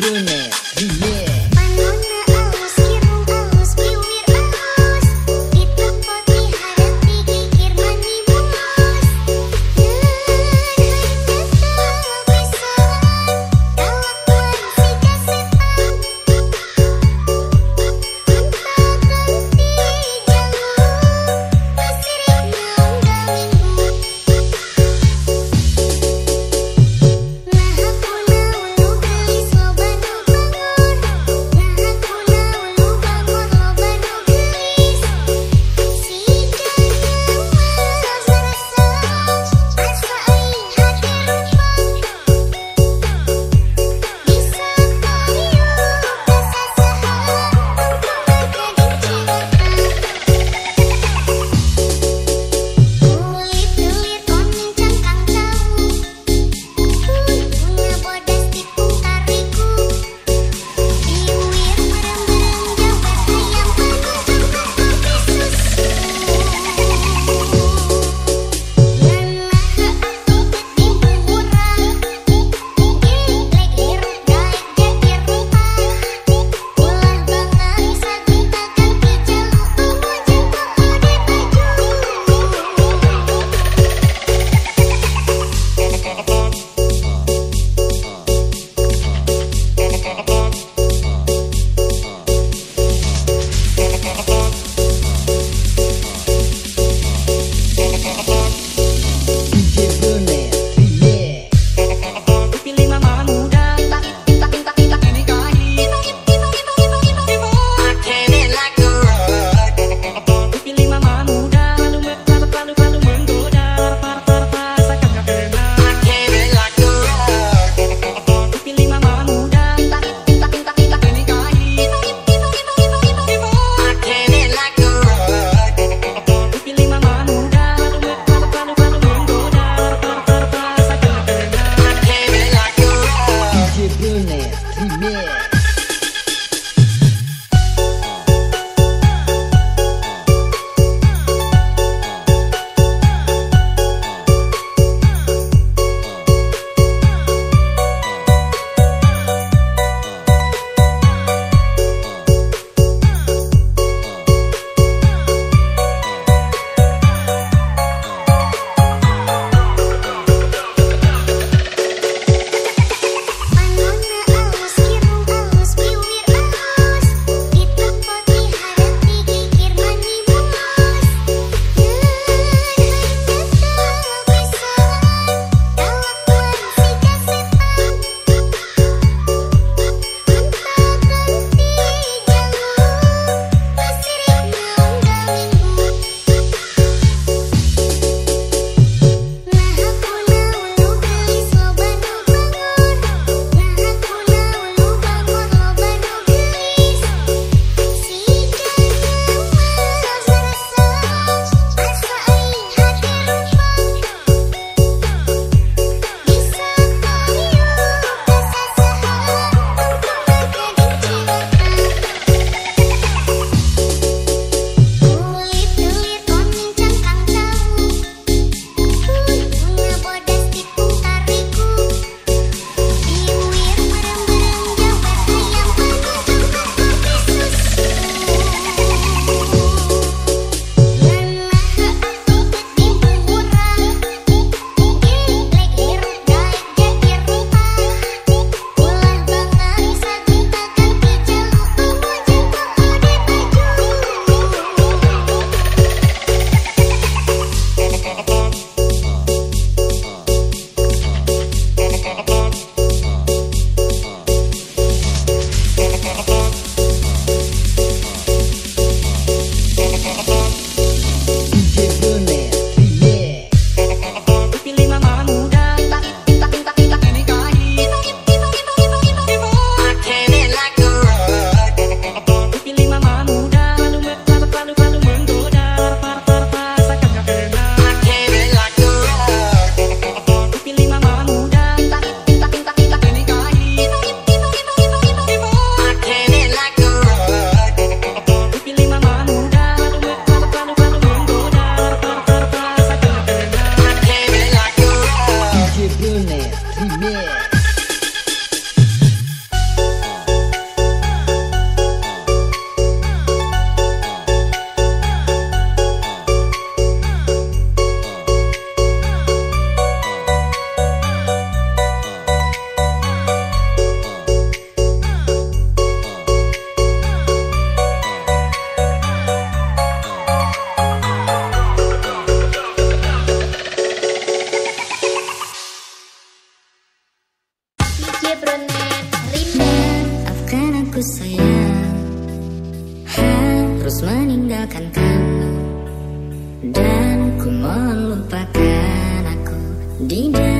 Brunet, Guilherme. aku sayang. Harus meninggalkan kamu. Dan ku melupakan aku di dalam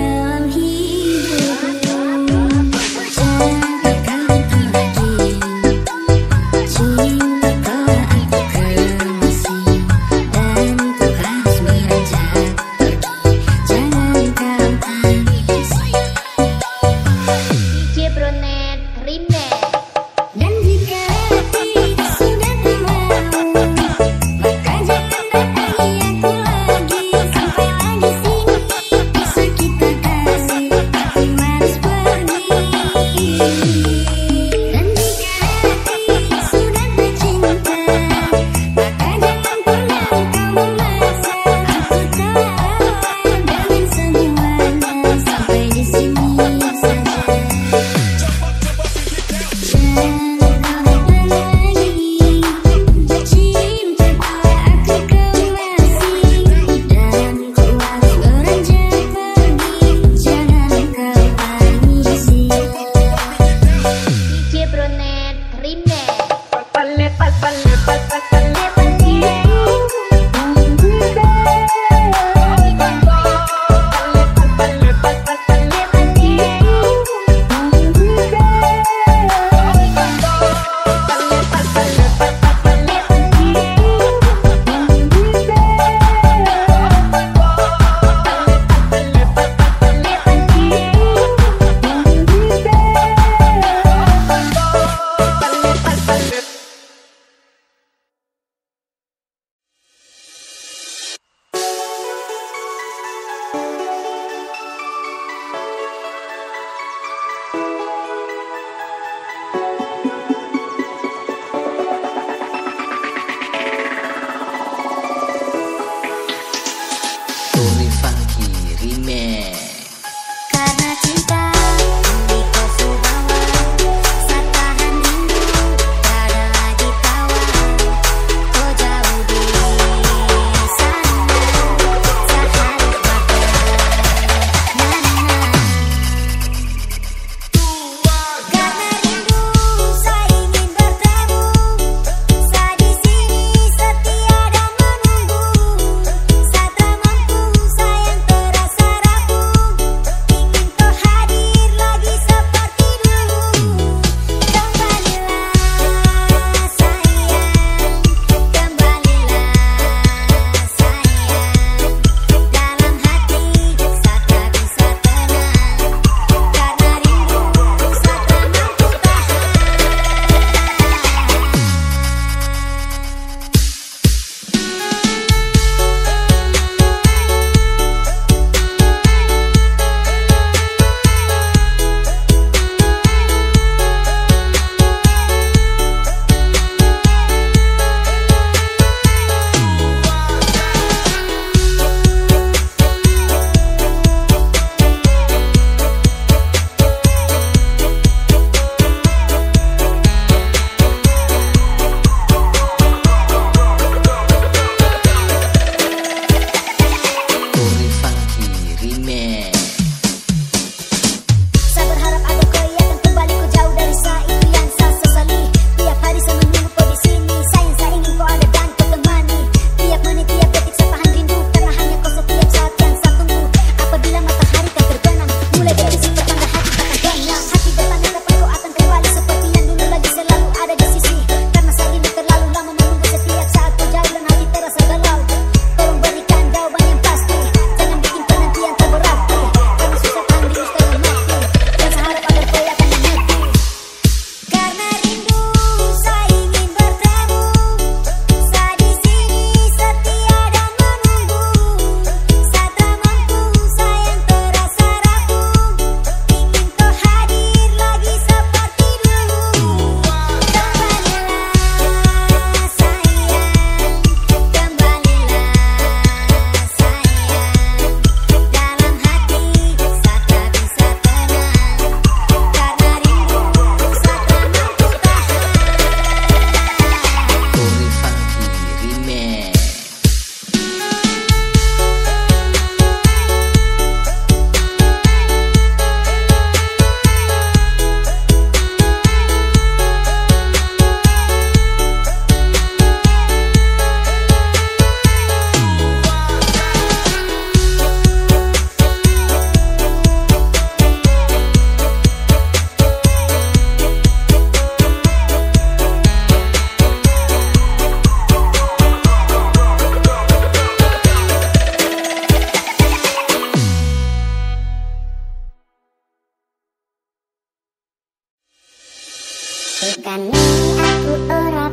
Bukannya aku ora